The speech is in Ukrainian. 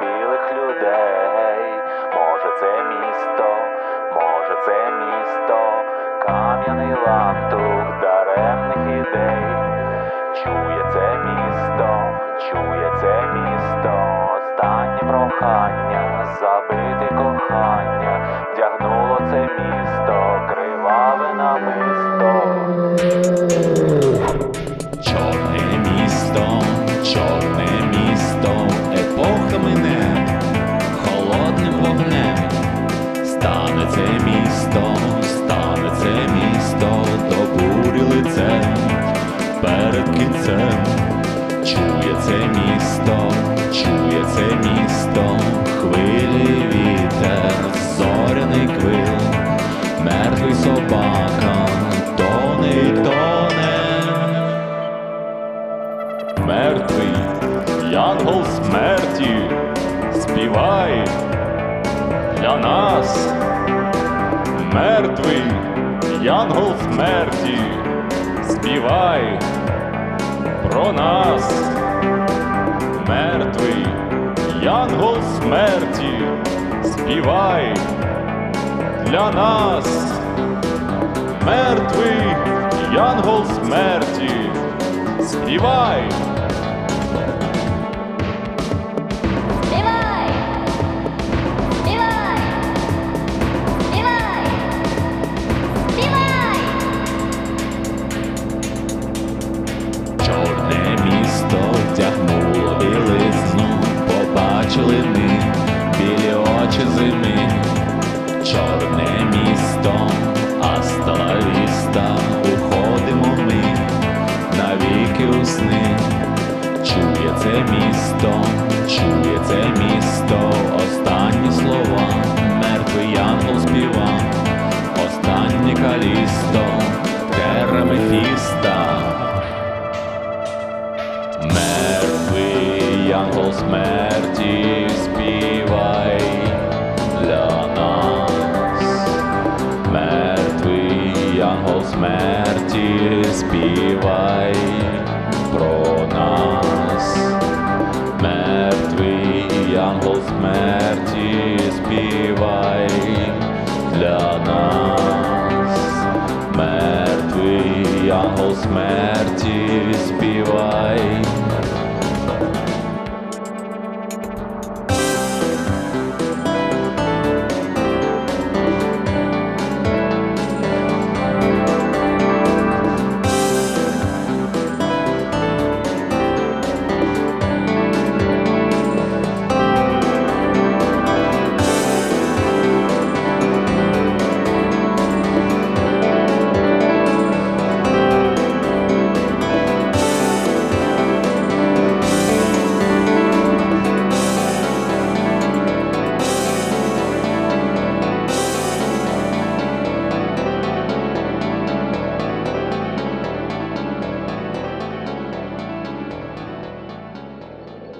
білих людей, може це місто, може це місто, кам'яний лантух даремних ідей, чує це місто, чує це місто, останнє прохання, забити кохання, вдягнуло це місто. Це місто, стане це місто, до бурі лицем, перед кінцем. Чує це місто, чує це місто, хвилі вітер, зоряний квил, мертвий собака, тоне й тоне. Мертвий янгол смерті, співай для нас. Мертвий янгол смерті, співай про нас. Мертвий янгол смерті, співай для нас. Мертвий янгол смерті, співай. Місто вдягнуло білизну, побачили ми білі очі зими. Чорне місто, асталавіста, уходимо ми навіки у сни. Чує це місто, чує це місто, останні слова, мертвий янгол співа, останнє калісто, Янгол смерті співай для нас. Мертвий янгол смерті співай про нас. Мертвий янгол смерті співай для нас. Мертвий янгол смерті співай